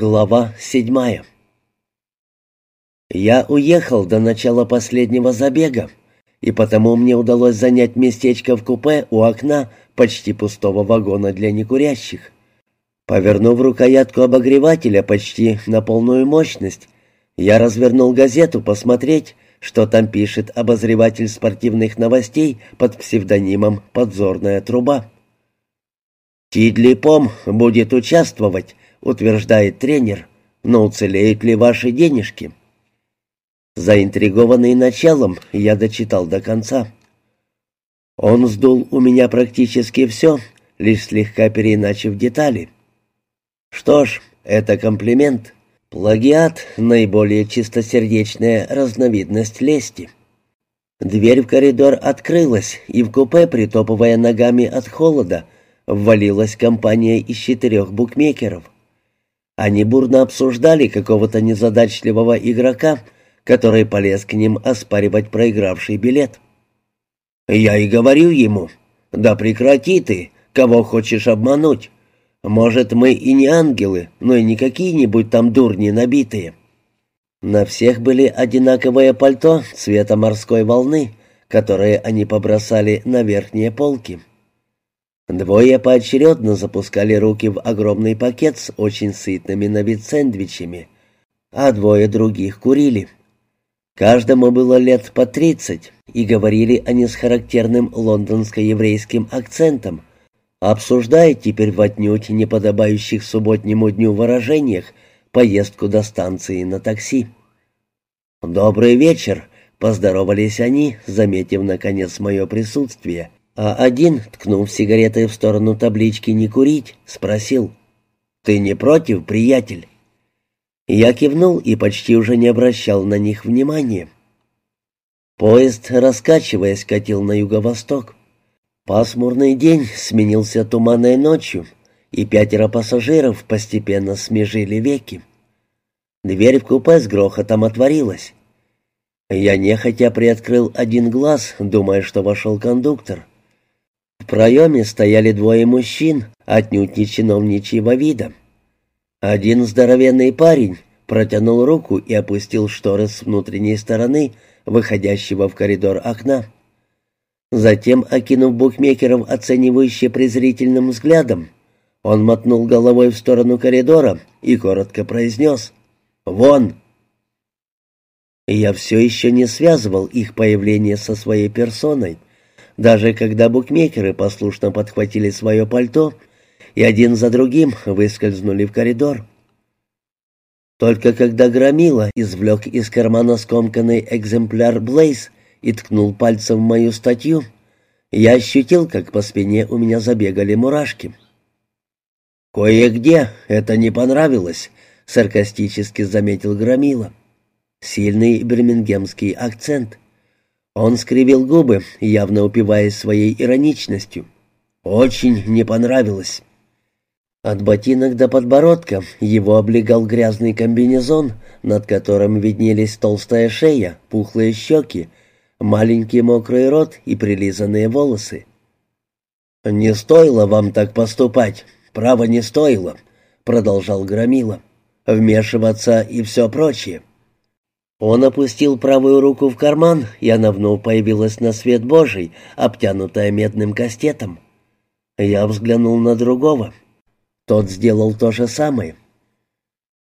Глава седьмая Я уехал до начала последнего забега, и потому мне удалось занять местечко в купе у окна почти пустого вагона для некурящих. Повернув рукоятку обогревателя почти на полную мощность, я развернул газету посмотреть, что там пишет обозреватель спортивных новостей под псевдонимом «Подзорная труба». Тидли Пом будет участвовать утверждает тренер, но уцелеют ли ваши денежки? Заинтригованный началом, я дочитал до конца. Он сдул у меня практически все, лишь слегка переиначив детали. Что ж, это комплимент. Плагиат — наиболее чистосердечная разновидность лести. Дверь в коридор открылась, и в купе, притопывая ногами от холода, ввалилась компания из четырех букмекеров. Они бурно обсуждали какого-то незадачливого игрока, который полез к ним оспаривать проигравший билет. Я и говорю ему, да прекрати ты, кого хочешь обмануть. Может, мы и не ангелы, но и не какие-нибудь там дурни набитые. На всех были одинаковое пальто цвета морской волны, которые они побросали на верхние полки. Двое поочередно запускали руки в огромный пакет с очень сытными на вид сэндвичами, а двое других курили. Каждому было лет по тридцать, и говорили они с характерным лондонско-еврейским акцентом, обсуждая теперь в отнюдь неподобающих субботнему дню выражениях поездку до станции на такси. «Добрый вечер», — поздоровались они, заметив, наконец, мое присутствие, а один, ткнув сигаретой в сторону таблички «Не курить», спросил «Ты не против, приятель?» Я кивнул и почти уже не обращал на них внимания. Поезд, раскачиваясь, катил на юго-восток. Пасмурный день сменился туманной ночью, и пятеро пассажиров постепенно смежили веки. Дверь в купе с грохотом отворилась. Я нехотя приоткрыл один глаз, думая, что вошел кондуктор. Проеме стояли двое мужчин, отнюдь не чиновничьего вида. Один здоровенный парень протянул руку и опустил шторы с внутренней стороны, выходящего в коридор окна. Затем, окинув букмекеров оценивающе презрительным взглядом, он мотнул головой в сторону коридора и коротко произнес «Вон!». Я все еще не связывал их появление со своей персоной, даже когда букмекеры послушно подхватили свое пальто и один за другим выскользнули в коридор. Только когда Громила извлек из кармана скомканный экземпляр Блейз и ткнул пальцем в мою статью, я ощутил, как по спине у меня забегали мурашки. «Кое-где это не понравилось», — саркастически заметил Громила. Сильный бирмингемский акцент. Он скривил губы, явно упиваясь своей ироничностью. «Очень не понравилось». От ботинок до подбородка его облегал грязный комбинезон, над которым виднелись толстая шея, пухлые щеки, маленький мокрый рот и прилизанные волосы. «Не стоило вам так поступать, право не стоило», — продолжал Громила. «Вмешиваться и все прочее. Он опустил правую руку в карман, и она вновь появилась на свет Божий, обтянутая медным кастетом. Я взглянул на другого. Тот сделал то же самое.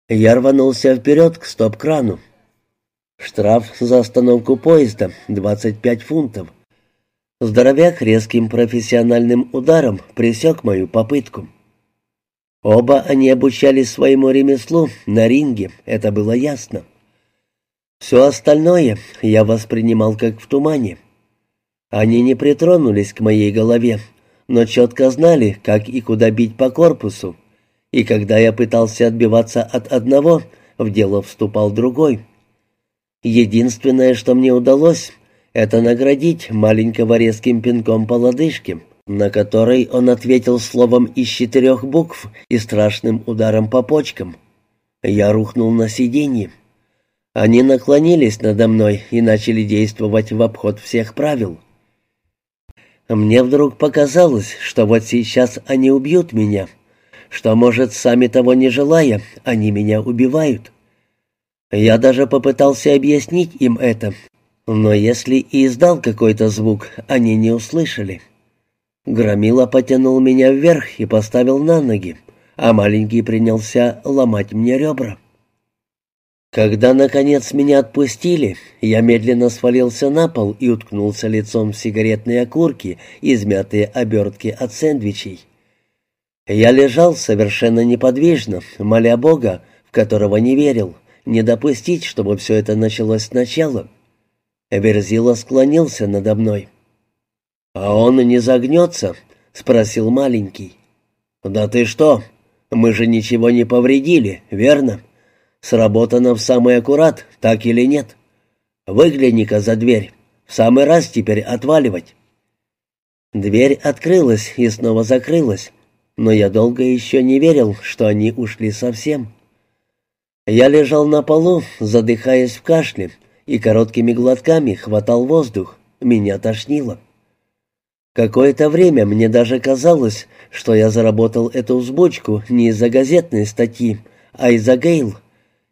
Я рванулся вперед к стоп-крану. Штраф за остановку поезда — 25 фунтов. Здоровяк резким профессиональным ударом пресек мою попытку. Оба они обучались своему ремеслу на ринге, это было ясно. Все остальное я воспринимал как в тумане. Они не притронулись к моей голове, но четко знали, как и куда бить по корпусу. И когда я пытался отбиваться от одного, в дело вступал другой. Единственное, что мне удалось, это наградить маленького резким пинком по лодыжке, на который он ответил словом из четырех букв и страшным ударом по почкам. Я рухнул на сиденье. Они наклонились надо мной и начали действовать в обход всех правил. Мне вдруг показалось, что вот сейчас они убьют меня, что, может, сами того не желая, они меня убивают. Я даже попытался объяснить им это, но если и издал какой-то звук, они не услышали. Громила потянул меня вверх и поставил на ноги, а маленький принялся ломать мне ребра. Когда, наконец, меня отпустили, я медленно свалился на пол и уткнулся лицом в сигаретные окурки, измятые обертки от сэндвичей. Я лежал совершенно неподвижно, моля Бога, в которого не верил, не допустить, чтобы все это началось сначала. Верзила склонился надо мной. «А он не загнется?» — спросил маленький. «Да ты что? Мы же ничего не повредили, верно? Сработано в самый аккурат, так или нет? Выгляни-ка за дверь. В самый раз теперь отваливать». Дверь открылась и снова закрылась, но я долго еще не верил, что они ушли совсем. Я лежал на полу, задыхаясь в кашле, и короткими глотками хватал воздух. Меня тошнило. Какое-то время мне даже казалось, что я заработал эту взбучку не из-за газетной статьи, а из-за Гейл.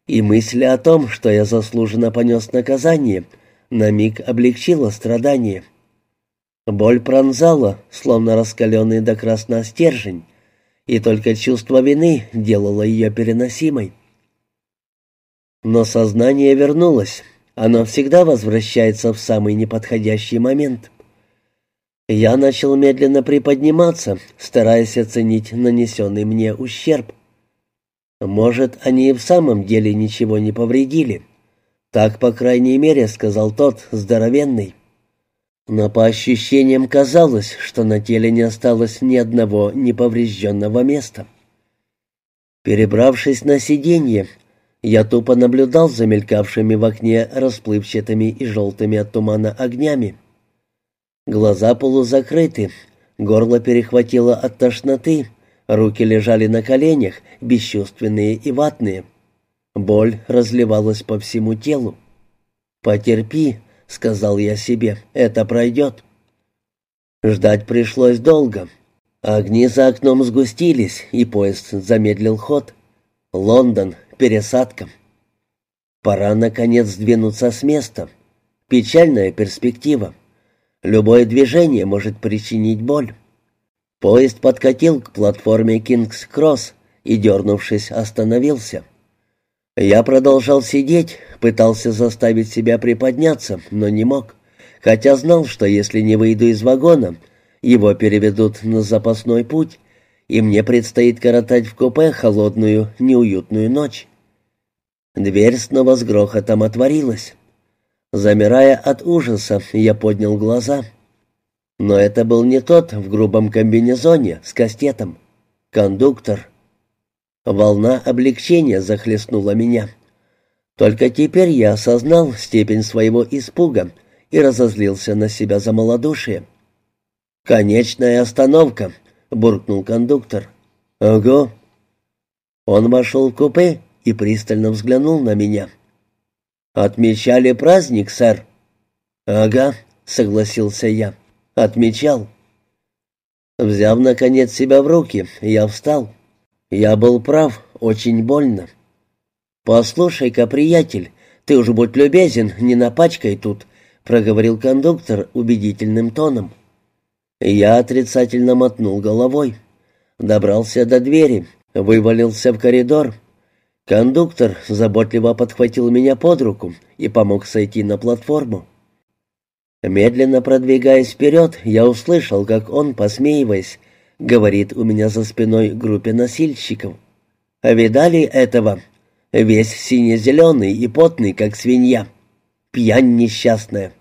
И мысль о том, что я заслуженно понес наказание, на миг облегчила страдание. Боль пронзала, словно раскаленный до красна стержень, и только чувство вины делало ее переносимой. Но сознание вернулось. Оно всегда возвращается в самый неподходящий момент. Я начал медленно приподниматься, стараясь оценить нанесенный мне ущерб. Может, они и в самом деле ничего не повредили. Так, по крайней мере, сказал тот, здоровенный. Но по ощущениям казалось, что на теле не осталось ни одного неповрежденного места. Перебравшись на сиденье, я тупо наблюдал за мелькавшими в окне расплывчатыми и желтыми от тумана огнями. Глаза полузакрыты, горло перехватило от тошноты, руки лежали на коленях, бесчувственные и ватные. Боль разливалась по всему телу. «Потерпи», — сказал я себе, — «это пройдет». Ждать пришлось долго. Огни за окном сгустились, и поезд замедлил ход. Лондон, пересадка. Пора, наконец, сдвинуться с места. Печальная перспектива. Любое движение может причинить боль. Поезд подкатил к платформе «Кингс-Кросс» и, дернувшись, остановился. Я продолжал сидеть, пытался заставить себя приподняться, но не мог, хотя знал, что если не выйду из вагона, его переведут на запасной путь, и мне предстоит коротать в купе холодную, неуютную ночь. Дверь снова с грохотом отворилась. Замирая от ужаса, я поднял глаза. Но это был не тот в грубом комбинезоне с кастетом. Кондуктор. Волна облегчения захлестнула меня. Только теперь я осознал степень своего испуга и разозлился на себя за малодушие. «Конечная остановка», — буркнул кондуктор. «Ого». Он вошел в купе и пристально взглянул на меня. «Отмечали праздник, сэр?» «Ага», — согласился я. «Отмечал». Взяв, наконец, себя в руки, я встал. Я был прав, очень больно. «Послушай-ка, приятель, ты уж будь любезен, не напачкай тут», — проговорил кондуктор убедительным тоном. Я отрицательно мотнул головой. Добрался до двери, вывалился в коридор — Кондуктор заботливо подхватил меня под руку и помог сойти на платформу. Медленно продвигаясь вперед, я услышал, как он, посмеиваясь, говорит у меня за спиной группе носильщиков. «А видали этого? Весь сине-зеленый и потный, как свинья. Пьянь несчастная».